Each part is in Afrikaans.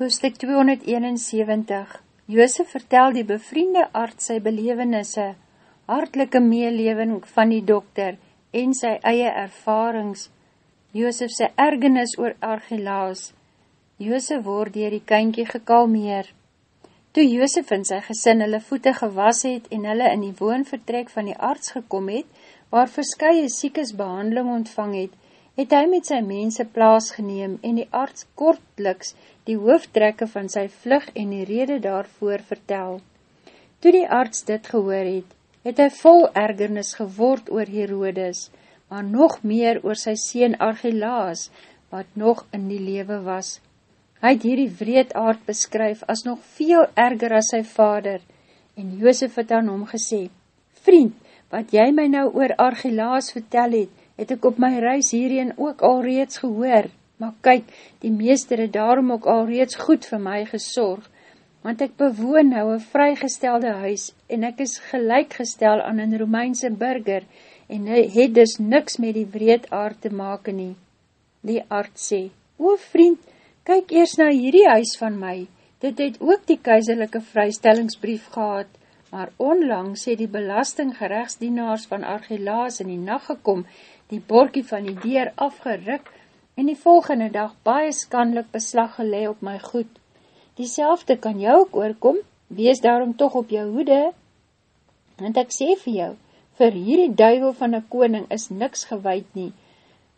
Hoofstuk 271 Joosef vertel die bevriende arts sy belevenisse, hartelike meelewing van die dokter en sy eie ervarings. Joosef sy ergenis oor Archelaas. Joosef word dier die kynkie gekalmeer. Toe Joosef en sy gesin hulle voete gewas het en hulle in die woonvertrek van die arts gekom het, waar verskye siekes behandeling ontvang het, het hy met sy mense plaas geneem en die arts kortliks die hoofdtrekke van sy vlug en die rede daarvoor vertel. Toe die arts dit gehoor het, het hy vol ergernis geword oor Herodes, maar nog meer oor sy sien Archelaas, wat nog in die lewe was. Hy het hierdie wreedaard beskryf as nog veel erger as sy vader, en Joosef het aan hom gesê, Vriend, wat jy my nou oor Archelaas vertel het, het ek op my reis hierheen ook al reeds gehoor, maar kyk, die meester het daarom ook al reeds goed vir my gesorg, want ek bewoon nou een vrygestelde huis, en ek is gelijkgestel aan een Romeinse burger, en hy het dus niks met die wreedaard te maken nie. Die arts sê, O vriend, kyk eers na hierdie huis van my, dit het ook die keizerlijke vrystellingsbrief gehad, maar onlangs het die belastinggerechtsdienaars van Archelaas in die nacht gekom, die borkie van die deur afgeruk, en die volgende dag baie skandelik beslag gelei op my goed. Diezelfde kan jou ook oorkom, wees daarom toch op jou hoede. Want ek sê vir jou, vir hierdie duivel van een koning is niks gewaid nie.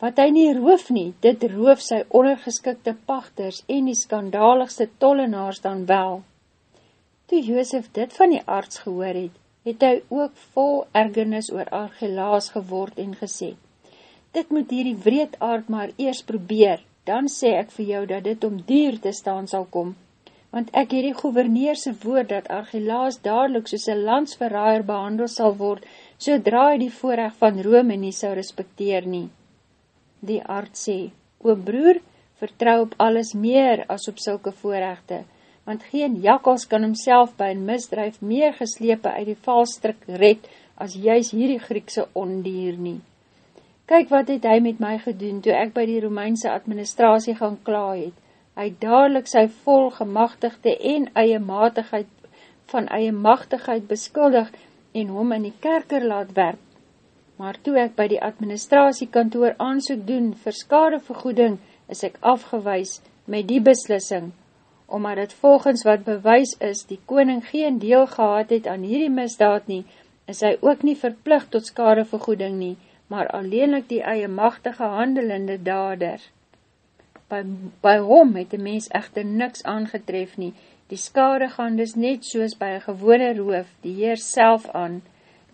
Wat hy nie roof nie, dit roof sy ondergeskikte pachters en die skandaligste tollenaars dan wel. Toe Joosef dit van die arts gehoor het, het hy ook vol ergernis oor Argelaas geword en gesê, dit moet hierdie wreedaard maar eers probeer, dan sê ek vir jou dat dit om duur te staan sal kom, want ek hierdie gouverneerse woord dat Archelaas dadelijk soos een landsverraaier behandel sal word, sodra hy die voorrecht van Rome nie sal respecteer nie. Die arts sê, o broer, vertrou op alles meer as op sulke voorrechte, want geen jakkels kan homself by een misdrijf meer geslepe uit die valstrik red, as juist hierdie Griekse ondier nie. Kyk wat het hy met my gedoen, toe ek by die Romeinse administratie gaan kla het. Hy dadelijk sy vol gemachtigde en eie matigheid van eie machtigheid beskuldig en hom in die kerker laat werp. Maar toe ek by die administratiekantoor aansoek doen vir skadevergoeding, is ek afgewys met die beslissing. Omdat het volgens wat bewys is, die koning geen deel gehad het aan hierdie misdaad nie, is hy ook nie verplicht tot skadevergoeding nie, maar alleenlik die eie machtige handelende dader. By, by hom het die mens echter niks aangetref nie, die skade gaan dus net soos by een gewone roof, die heer self aan.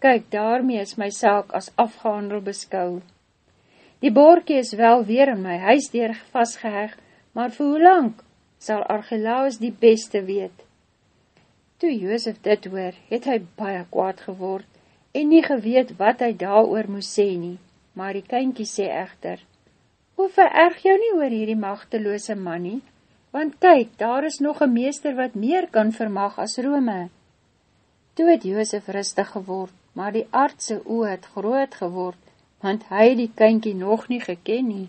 Kyk, daarmee is my saak as afgehandel beskou. Die boorkie is wel weer in my huisdeur vastgeheg, maar vir hoe lang sal Archelaus die beste weet? Toe Joosef dit hoor, het hy baie kwaad geword, en nie geweet wat hy daar moes sê nie, maar die kynkie sê echter, Hoe vererg jou nie oor hierdie machteloose man nie, want kyk, daar is nog een meester wat meer kan vermag as Rome. Toe het Joosef rustig geword, maar die aardse oe het groot geword, want hy die kynkie nog nie geken nie.